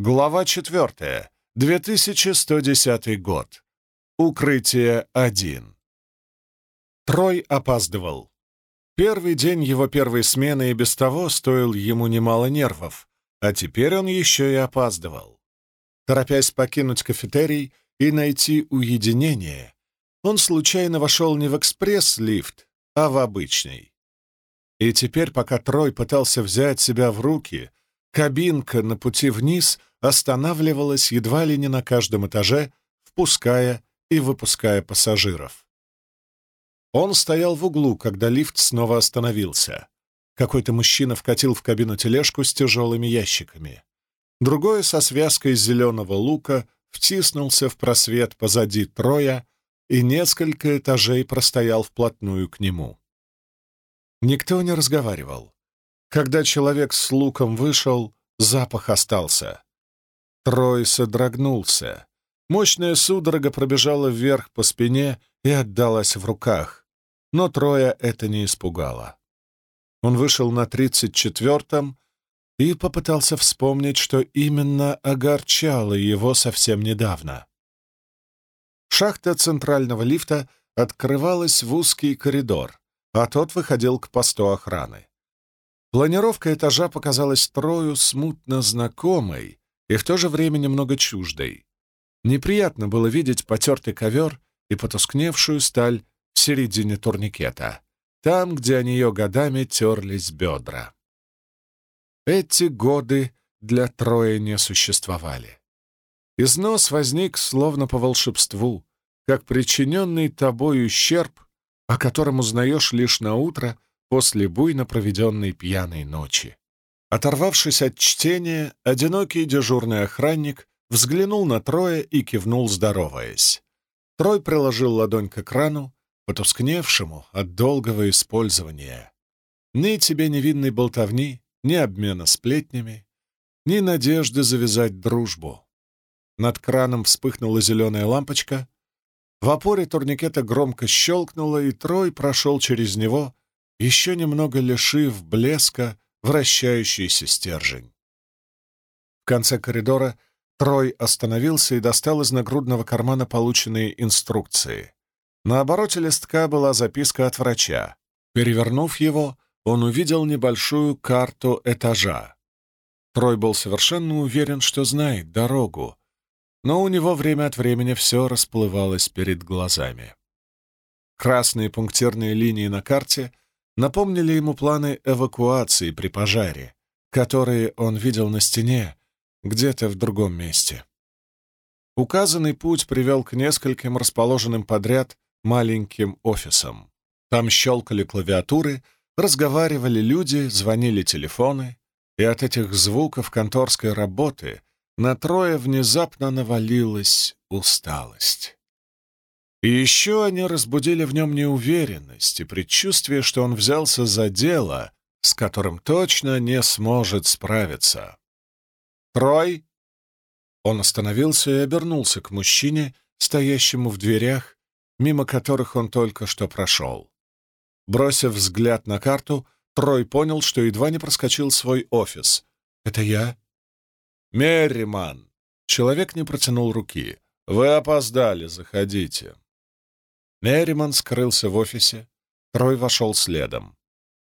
Глава 4. 2110 год. Укрытие 1. Трой опаздывал. Первый день его первой смены и без того стоил ему немало нервов, а теперь он еще и опаздывал. Торопясь покинуть кафетерий и найти уединение, он случайно вошел не в экспресс-лифт, а в обычный. И теперь, пока Трой пытался взять себя в руки, кабинка на пути вниз останавливалась едва ли не на каждом этаже, впуская и выпуская пассажиров. Он стоял в углу, когда лифт снова остановился. Какой-то мужчина вкатил в кабину тележку с тяжелыми ящиками. Другой со связкой зеленого лука втиснулся в просвет позади Троя и несколько этажей простоял вплотную к нему. Никто не разговаривал. Когда человек с луком вышел, запах остался. Трой содрогнулся. Мощная судорога пробежала вверх по спине и отдалась в руках. Но Троя это не испугало. Он вышел на тридцать четвертом и попытался вспомнить, что именно огорчало его совсем недавно. Шахта центрального лифта открывалась в узкий коридор, а тот выходил к посту охраны. Планировка этажа показалась Трою смутно знакомой, и в то же время немного чуждой. Неприятно было видеть потертый ковер и потускневшую сталь в середине турникета, там, где о нее годами терлись бедра. Эти годы для Троя не существовали. Износ возник словно по волшебству, как причиненный тобой ущерб, о котором узнаешь лишь на утро после буйно проведенной пьяной ночи. Оторвавшись от чтения, одинокий дежурный охранник взглянул на Троя и кивнул, здороваясь. Трой приложил ладонь к экрану, потускневшему от долгого использования. Ни тебе невинной болтовни, ни обмена сплетнями, ни надежды завязать дружбу. Над краном вспыхнула зеленая лампочка. В опоре турникета громко щелкнуло, и Трой прошел через него, еще немного лишив блеска, вращающийся стержень. В конце коридора Трой остановился и достал из нагрудного кармана полученные инструкции. На обороте листка была записка от врача. Перевернув его, он увидел небольшую карту этажа. Трой был совершенно уверен, что знает дорогу, но у него время от времени все расплывалось перед глазами. Красные пунктирные линии на карте напомнили ему планы эвакуации при пожаре, которые он видел на стене где-то в другом месте. Указанный путь привел к нескольким расположенным подряд маленьким офисам. Там щелкали клавиатуры, разговаривали люди, звонили телефоны, и от этих звуков конторской работы на трое внезапно навалилась усталость. И еще они разбудили в нем неуверенность и предчувствие, что он взялся за дело, с которым точно не сможет справиться. «Трой!» Он остановился и обернулся к мужчине, стоящему в дверях, мимо которых он только что прошел. Бросив взгляд на карту, Трой понял, что едва не проскочил свой офис. «Это я?» «Мерриман!» Человек не протянул руки. «Вы опоздали, заходите». Мерриман скрылся в офисе, Трой вошел следом.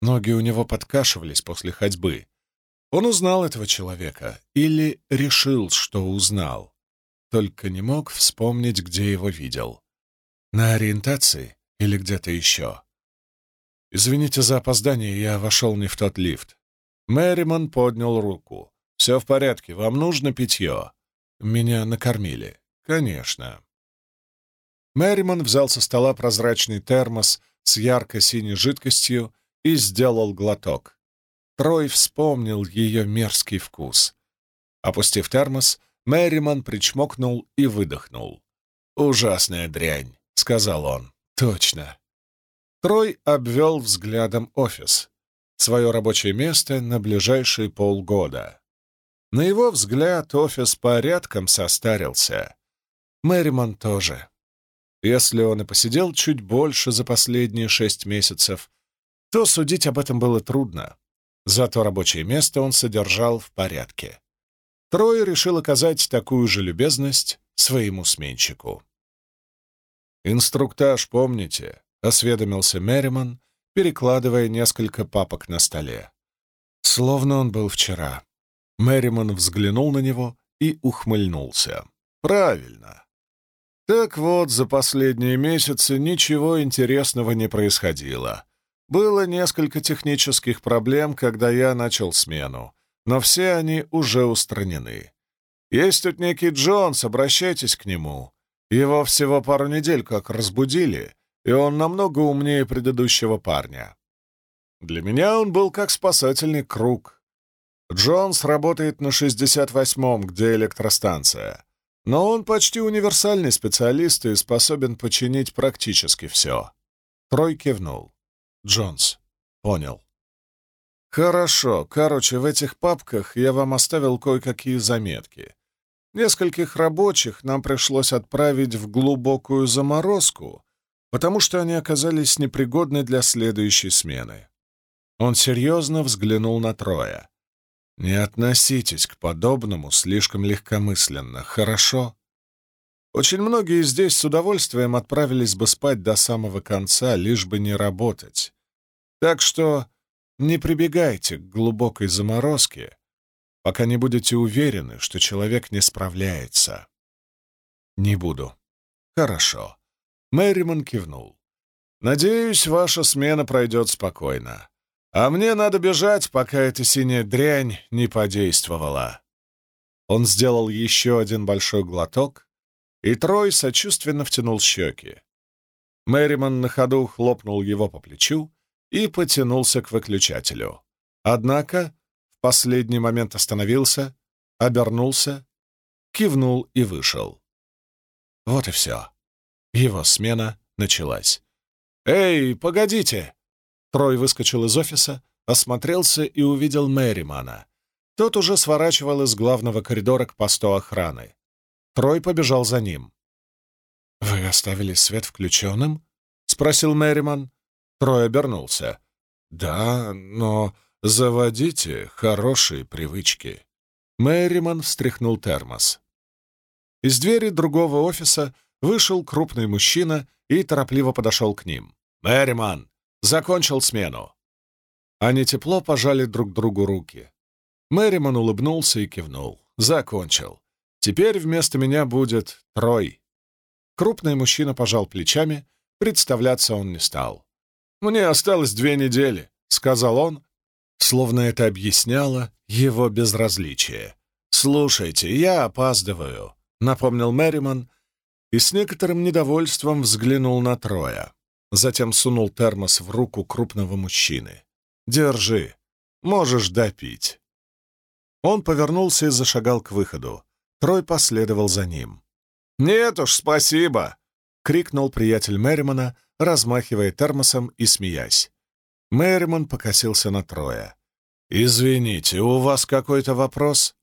Ноги у него подкашивались после ходьбы. Он узнал этого человека или решил, что узнал, только не мог вспомнить, где его видел. На ориентации или где-то еще. «Извините за опоздание, я вошел не в тот лифт». Мэриман поднял руку. «Все в порядке, вам нужно питье?» «Меня накормили». «Конечно». Мэриман взял со стола прозрачный термос с ярко-синей жидкостью и сделал глоток. Трой вспомнил ее мерзкий вкус. Опустив термос, Мэриман причмокнул и выдохнул. «Ужасная дрянь», — сказал он. «Точно». Трой обвел взглядом офис, свое рабочее место на ближайшие полгода. На его взгляд офис порядком состарился. Мэриман тоже. Если он и посидел чуть больше за последние шесть месяцев, то судить об этом было трудно. Зато рабочее место он содержал в порядке. Трой решил оказать такую же любезность своему сменщику. «Инструктаж помните?» — осведомился Мерриман, перекладывая несколько папок на столе. Словно он был вчера. Мерриман взглянул на него и ухмыльнулся. «Правильно. Так вот, за последние месяцы ничего интересного не происходило. Было несколько технических проблем, когда я начал смену, но все они уже устранены. Есть тут некий Джонс, обращайтесь к нему. Его всего пару недель как разбудили, и он намного умнее предыдущего парня. Для меня он был как спасательный круг. Джонс работает на 68-м, где электростанция. Но он почти универсальный специалист и способен починить практически все. Трой кивнул. Джонс. Понял. Хорошо. Короче, в этих папках я вам оставил кое-какие заметки. Нескольких рабочих нам пришлось отправить в глубокую заморозку, потому что они оказались непригодны для следующей смены. Он серьезно взглянул на Троя. Не относитесь к подобному слишком легкомысленно, хорошо? Очень многие здесь с удовольствием отправились бы спать до самого конца, лишь бы не работать. Так что не прибегайте к глубокой заморозке, пока не будете уверены, что человек не справляется. Не буду. Хорошо. Мэриман кивнул. Надеюсь, ваша смена пройдет спокойно. А мне надо бежать, пока эта синяя дрянь не подействовала. Он сделал еще один большой глоток, и Трой сочувственно втянул щеки. Мэриман на ходу хлопнул его по плечу и потянулся к выключателю. Однако в последний момент остановился, обернулся, кивнул и вышел. Вот и все. Его смена началась. «Эй, погодите!» Трой выскочил из офиса, осмотрелся и увидел Мэримана. Тот уже сворачивал из главного коридора к посту охраны. Трой побежал за ним. «Вы оставили свет включенным?» — спросил Мэриман. Трой обернулся. «Да, но заводите хорошие привычки». Мэриман встряхнул термос. Из двери другого офиса вышел крупный мужчина и торопливо подошел к ним. «Мэриман, Закончил смену». Они тепло пожали друг другу руки. Мэриман улыбнулся и кивнул. «Закончил. Теперь вместо меня будет Трой». Крупный мужчина пожал плечами, представляться он не стал. «Мне осталось две недели», — сказал он, словно это объясняло его безразличие. «Слушайте, я опаздываю», — напомнил Мэриман и с некоторым недовольством взглянул на Троя. Затем сунул термос в руку крупного мужчины. «Держи. Можешь допить». Он повернулся и зашагал к выходу. Трой последовал за ним. «Нет уж, спасибо!» — крикнул приятель Мерримана, размахивая термосом и смеясь. Мерриман покосился на Троя. «Извините, у вас какой-то вопрос?»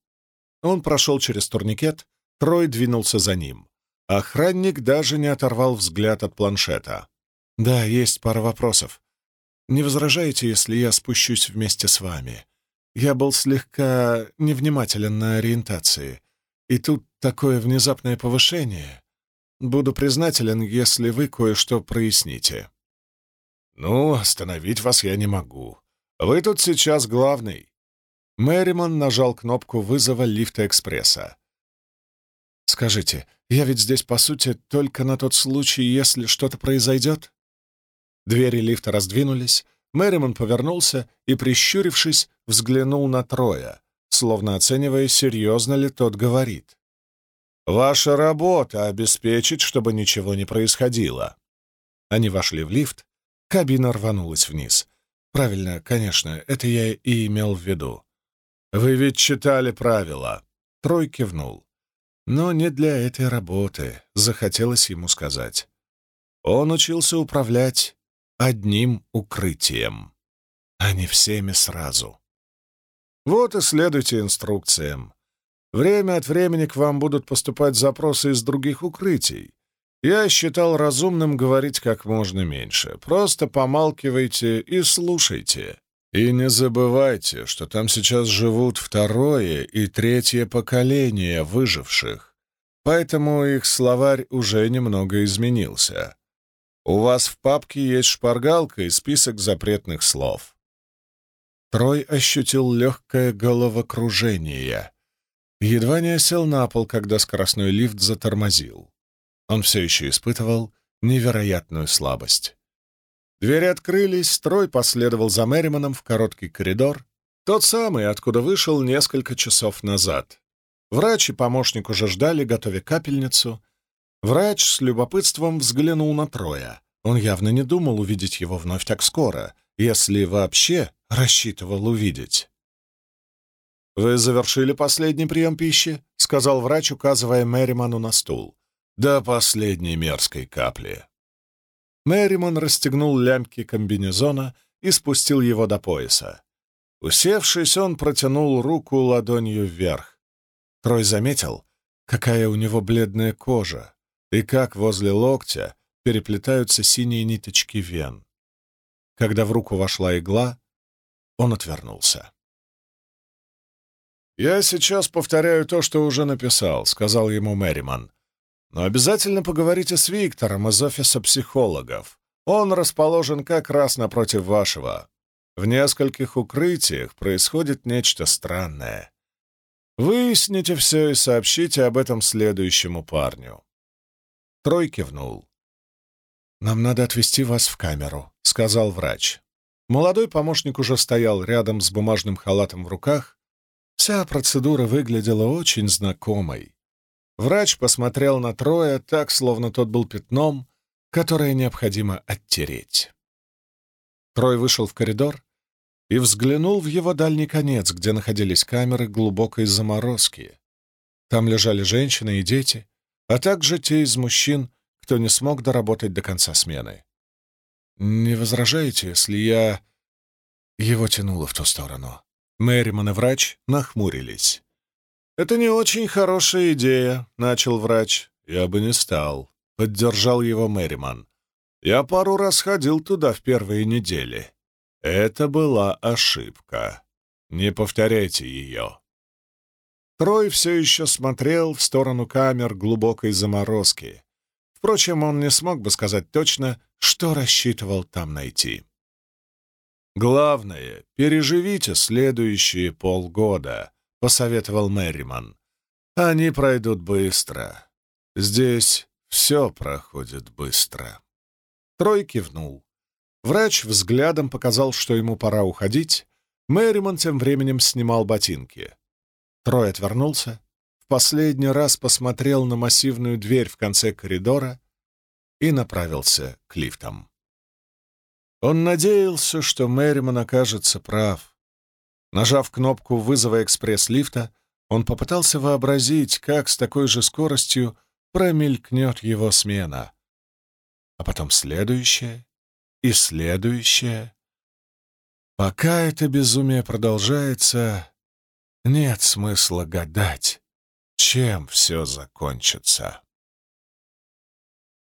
Он прошел через турникет, Трой двинулся за ним. Охранник даже не оторвал взгляд от планшета. «Да, есть пара вопросов. Не возражаете, если я спущусь вместе с вами? Я был слегка невнимателен на ориентации, и тут такое внезапное повышение. Буду признателен, если вы кое-что проясните». «Ну, остановить вас я не могу. Вы тут сейчас главный». Мэриман нажал кнопку вызова лифта экспресса. «Скажите, я ведь здесь, по сути, только на тот случай, если что-то произойдет?» Двери лифта раздвинулись, Мэриман повернулся и, прищурившись, взглянул на Троя, словно оценивая, серьезно ли тот говорит. «Ваша работа — обеспечить, чтобы ничего не происходило». Они вошли в лифт, кабина рванулась вниз. «Правильно, конечно, это я и имел в виду». «Вы ведь читали правила». Трой кивнул. Но не для этой работы, захотелось ему сказать. Он учился управлять одним укрытием, а не всеми сразу. Вот и следуйте инструкциям. Время от времени к вам будут поступать запросы из других укрытий. Я считал разумным говорить как можно меньше. Просто помалкивайте и слушайте. И не забывайте, что там сейчас живут второе и третье поколение выживших, поэтому их словарь уже немного изменился. У вас в папке есть шпаргалка и список запретных слов. Трой ощутил легкое головокружение. Едва не осел на пол, когда скоростной лифт затормозил. Он все еще испытывал невероятную слабость. Двери открылись, Трой последовал за Мэриманом в короткий коридор, тот самый, откуда вышел несколько часов назад. Врач и помощник уже ждали, готовя капельницу. Врач с любопытством взглянул на Троя. Он явно не думал увидеть его вновь так скоро, если вообще рассчитывал увидеть. «Вы завершили последний прием пищи?» — сказал врач, указывая Мэриману на стул. «До последней мерзкой капли». Мэриман расстегнул лямки комбинезона и спустил его до пояса. Усевшись, он протянул руку ладонью вверх. Трой заметил, какая у него бледная кожа и как возле локтя переплетаются синие ниточки вен. Когда в руку вошла игла, он отвернулся. «Я сейчас повторяю то, что уже написал», — сказал ему Мэриман. «Но обязательно поговорите с Виктором из офиса психологов. Он расположен как раз напротив вашего. В нескольких укрытиях происходит нечто странное. Выясните все и сообщите об этом следующему парню». Трой кивнул. «Нам надо отвезти вас в камеру», — сказал врач. Молодой помощник уже стоял рядом с бумажным халатом в руках. Вся процедура выглядела очень знакомой. Врач посмотрел на Троя так, словно тот был пятном, которое необходимо оттереть. Трой вышел в коридор и взглянул в его дальний конец, где находились камеры глубокой заморозки. Там лежали женщины и дети, а также те из мужчин, кто не смог доработать до конца смены. «Не возражаете, если я...» Его тянуло в ту сторону. Мэриман и врач нахмурились. «Это не очень хорошая идея», — начал врач. «Я бы не стал», — поддержал его Мэриман. «Я пару раз ходил туда в первые недели. Это была ошибка. Не повторяйте ее». Трой все еще смотрел в сторону камер глубокой заморозки. Впрочем, он не смог бы сказать точно, что рассчитывал там найти. «Главное, переживите следующие полгода», — посоветовал Мэриман. «Они пройдут быстро. Здесь все проходит быстро». Трой кивнул. Врач взглядом показал, что ему пора уходить. Мэриман тем временем снимал ботинки. Трой отвернулся, в последний раз посмотрел на массивную дверь в конце коридора и направился к лифтам. Он надеялся, что Мэриман окажется прав. Нажав кнопку вызова экспресс-лифта, он попытался вообразить, как с такой же скоростью промелькнет его смена. А потом следующая и следующая. Пока это безумие продолжается, нет смысла гадать, чем все закончится.